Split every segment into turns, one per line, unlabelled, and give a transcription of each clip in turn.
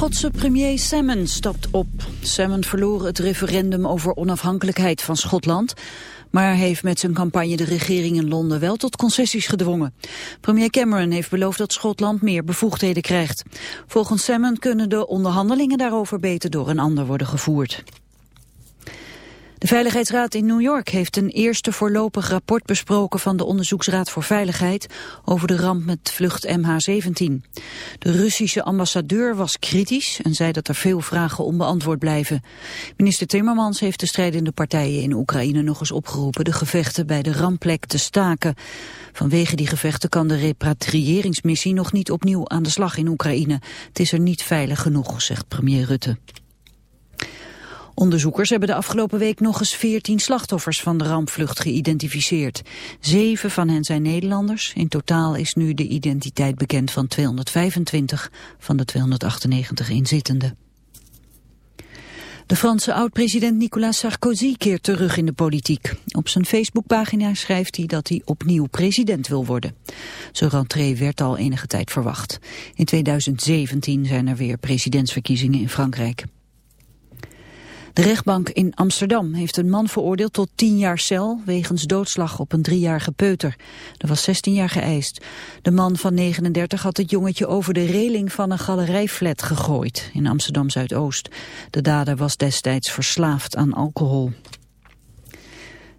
Schotse premier Salmon stapt op. Salmon verloor het referendum over onafhankelijkheid van Schotland... maar heeft met zijn campagne de regering in Londen wel tot concessies gedwongen. Premier Cameron heeft beloofd dat Schotland meer bevoegdheden krijgt. Volgens Salmon kunnen de onderhandelingen daarover beter door een ander worden gevoerd. De Veiligheidsraad in New York heeft een eerste voorlopig rapport besproken van de Onderzoeksraad voor Veiligheid over de ramp met vlucht MH17. De Russische ambassadeur was kritisch en zei dat er veel vragen onbeantwoord blijven. Minister Timmermans heeft de strijdende partijen in Oekraïne nog eens opgeroepen de gevechten bij de rampplek te staken. Vanwege die gevechten kan de repatriëringsmissie nog niet opnieuw aan de slag in Oekraïne. Het is er niet veilig genoeg, zegt premier Rutte. Onderzoekers hebben de afgelopen week nog eens 14 slachtoffers van de rampvlucht geïdentificeerd. Zeven van hen zijn Nederlanders. In totaal is nu de identiteit bekend van 225 van de 298 inzittenden. De Franse oud-president Nicolas Sarkozy keert terug in de politiek. Op zijn Facebookpagina schrijft hij dat hij opnieuw president wil worden. Zijn rentree werd al enige tijd verwacht. In 2017 zijn er weer presidentsverkiezingen in Frankrijk. De rechtbank in Amsterdam heeft een man veroordeeld tot 10 jaar cel wegens doodslag op een driejarige peuter. Er was 16 jaar geëist. De man van 39 had het jongetje over de reling van een galerijflat gegooid in Amsterdam Zuidoost. De dader was destijds verslaafd aan alcohol.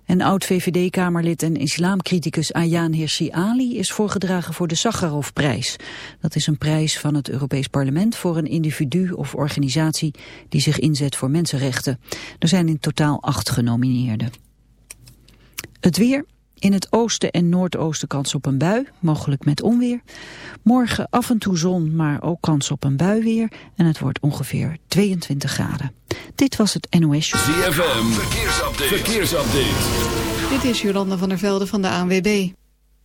En oud-VVD-kamerlid en islamcriticus Ayaan Hirsi Ali is voorgedragen voor de Sakharovprijs. Dat is een prijs van het Europees Parlement voor een individu of organisatie die zich inzet voor mensenrechten. Er zijn in totaal acht genomineerden. Het weer, in het oosten en noordoosten kans op een bui, mogelijk met onweer. Morgen af en toe zon, maar ook kans op een bui weer. En het wordt ongeveer 22 graden. Dit was het NOS
ZFM, verkeersupdate. verkeersupdate.
Dit is Jolanda van der Velde van de ANWB.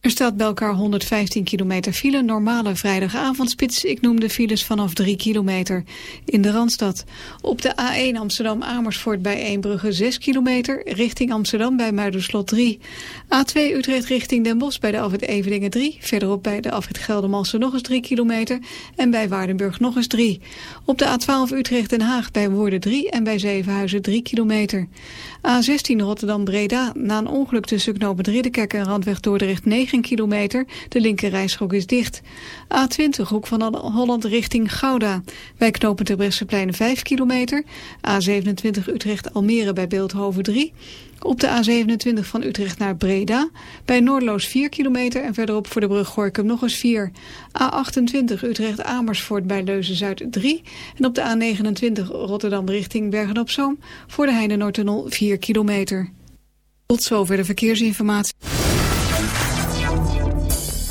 Er staat bij elkaar 115 kilometer file, normale vrijdagavondspits. Ik noem de files vanaf 3 kilometer in de Randstad. Op de A1 Amsterdam-Amersfoort bij Eembrugge 6 kilometer. Richting Amsterdam bij Muiderslot 3. A2 Utrecht richting Den Bosch bij de Afrit Eveningen 3. Verderop bij de Afrit Geldermalsen nog eens 3 kilometer. En bij Waardenburg nog eens 3. Op de A12 Utrecht-Den Haag bij Woerden 3 en bij Zevenhuizen 3 kilometer. A16 Rotterdam-Breda na een ongeluk tussen knooppunt Ridderkerk en Randweg Dordrecht 9 kilometer. De linkerrijstrook is dicht. A20 Hoek van Holland richting Gouda. Bij knooppunt Terbrechtseplein 5 kilometer. A27 Utrecht-Almere bij Beeldhoven 3. Op de A27 van Utrecht naar Breda. Bij Noordloos 4 kilometer en verderop voor de brug Gorkum nog eens 4. A28 Utrecht-Amersfoort bij Leuzen-Zuid 3. En op de A29 Rotterdam richting Bergen-op-Zoom voor de Heine-Noordtunnel 4 kilometer. Tot zover de verkeersinformatie.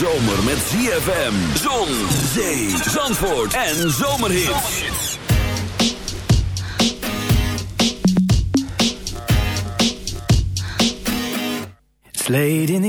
Zomer met ZFM, zon, zee, zandvoort en zomerhits.
It's late in the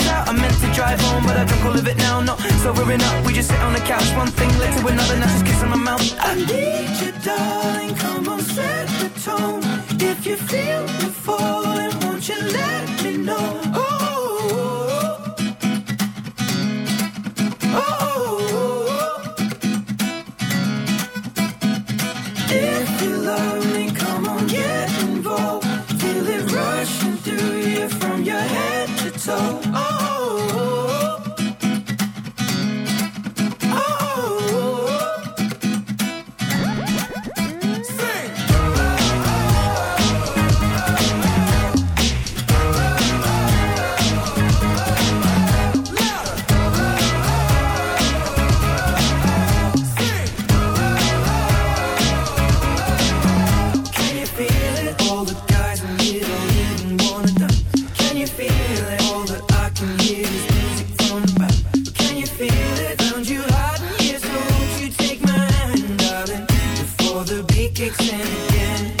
I meant to drive home, but I drunk all of it now. Not sobering up, we just sit on the couch. One thing led to another, now just kiss on my mouth. I need you, darling. Come on, set the tone. If you feel me falling, won't you let me know? he kicks in again.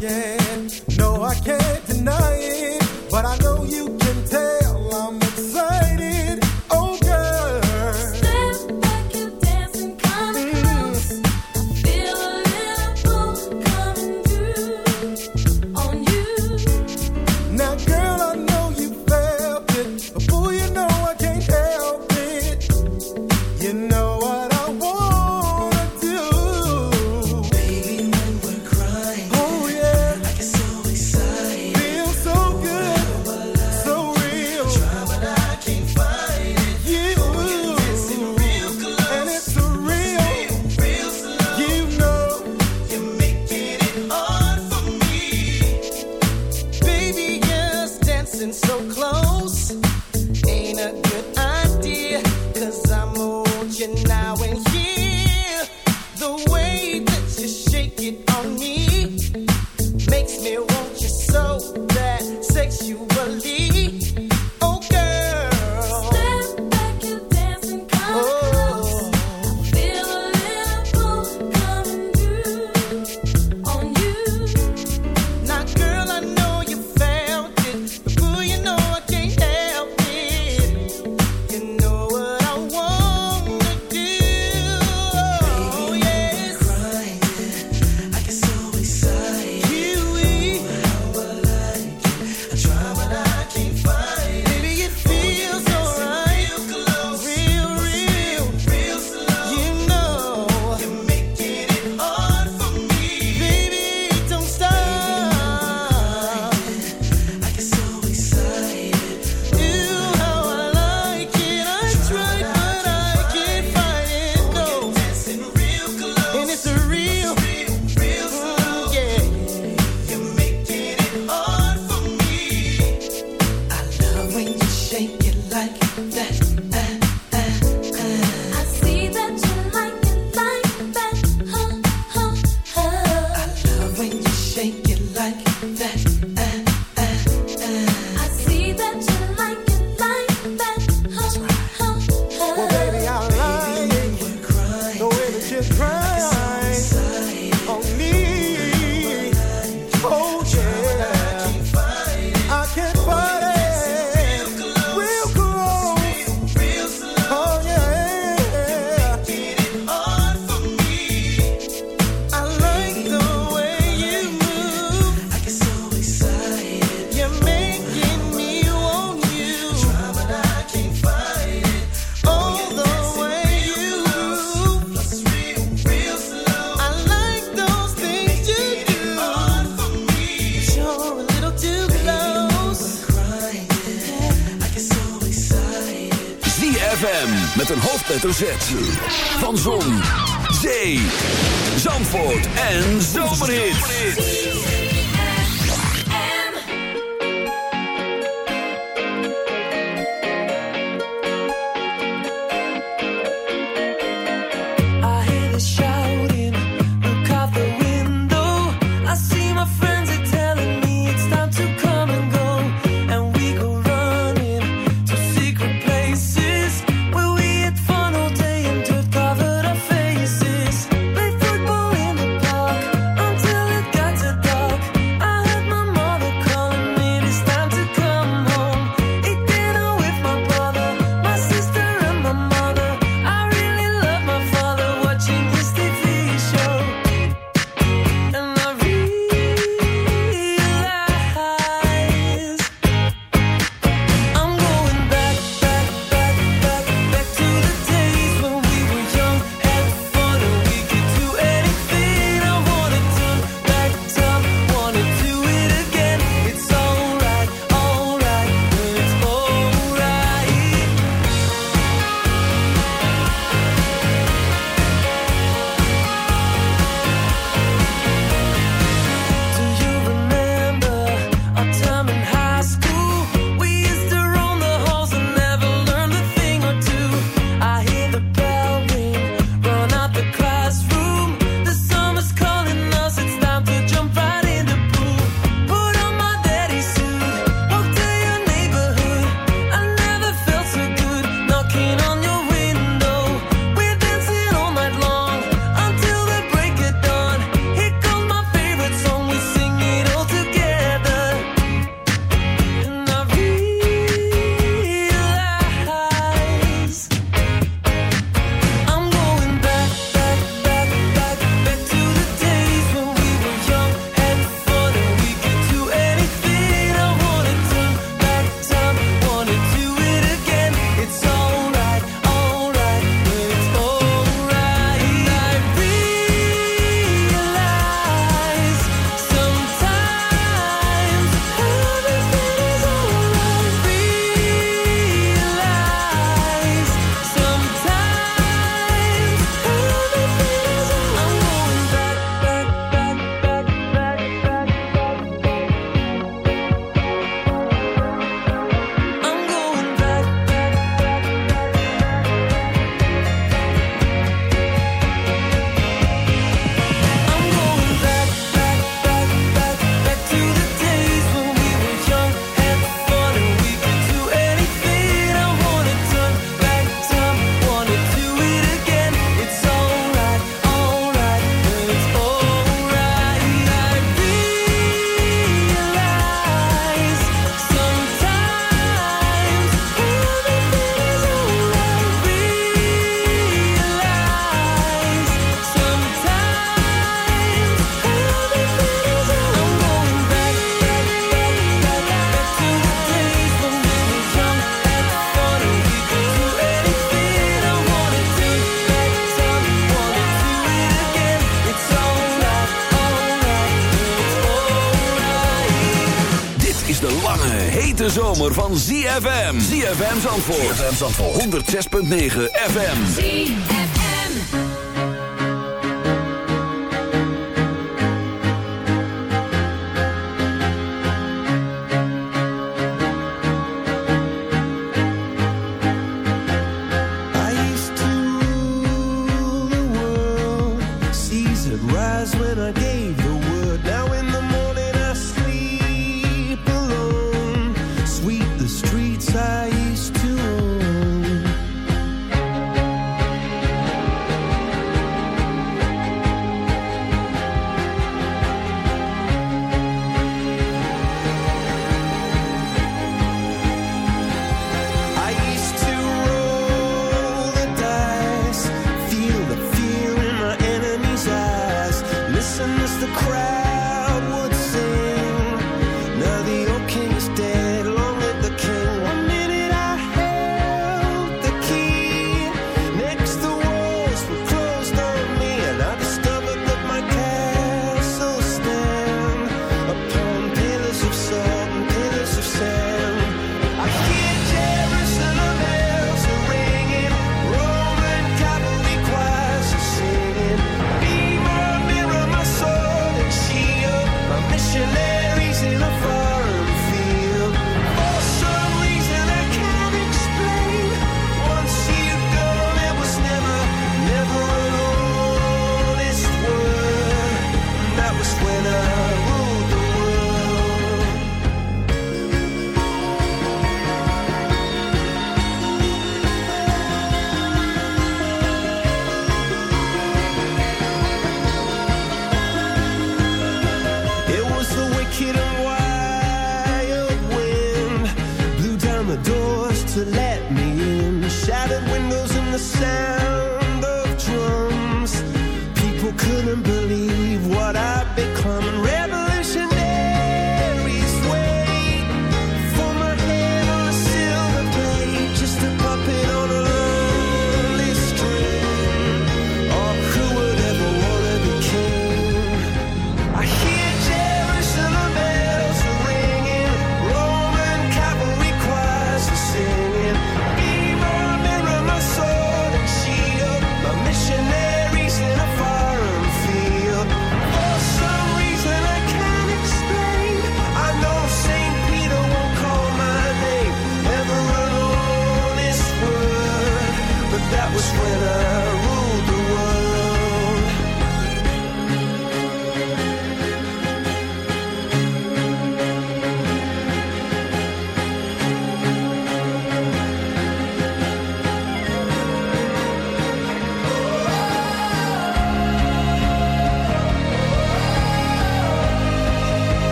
No, I can't deny it.
ZFM. ZFM Zandvoort. ZFM Zandvoort. 106.9 FM.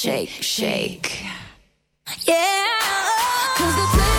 shake, shake. Yeah. Cause the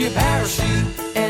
your parachute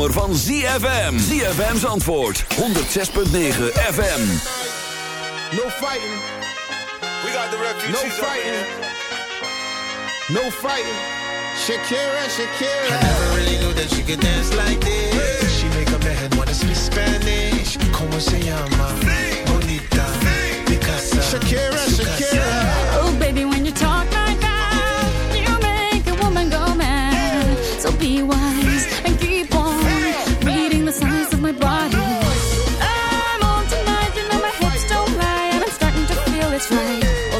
zomer van ZFM. ZFM's antwoord. 106.9 FM.
No fighting. We got the refugees No fighting. No fighting. Shakira, Shakira.
I never really knew that she could dance like this. She make a man wanna speak Spanish. Como se llama? Bonita. Picasa.
Shakira, Shakira.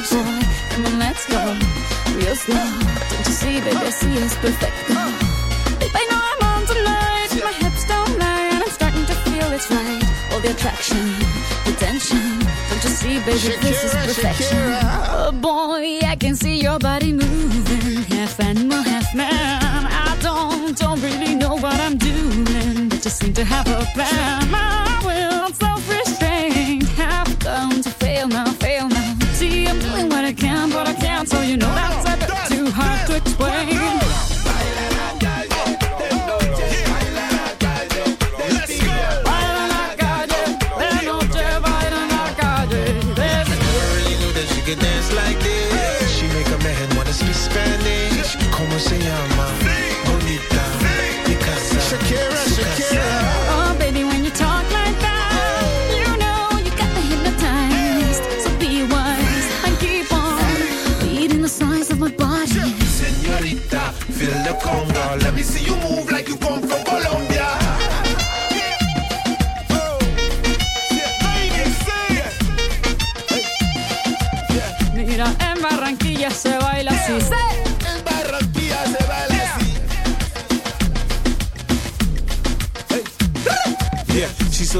you, boy. Come on, let's go. Real slow. Don't you see, baby? This is it's perfect. Babe, I know I'm on tonight. My hips don't lie, and I'm starting to feel it's right. All
the attraction, the tension. Don't you see, baby? Shakira, this is perfection.
Shakira.
Oh, boy, I can see your body moving. Half animal, half man. I don't, don't really know what I'm doing. But just seem to have a plan. I will, I'm so free. You know that's a bit too hard to explain.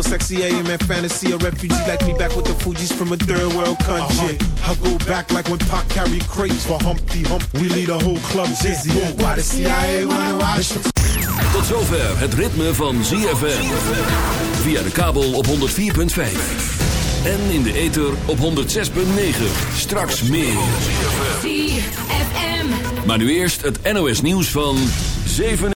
So
sexy, am in fantasy. A refugee like me back with the Fugees from a third world country.
I go back like when Pac carried crates for Humpty Hump. We lead a whole club dizzy. Why the CIA wanna watch
Tot zover het ritme van ZFM. Via de kabel op 104.5. En in de ether op 106.9. Straks meer.
ZFM.
Maar nu eerst het NOS nieuws van 7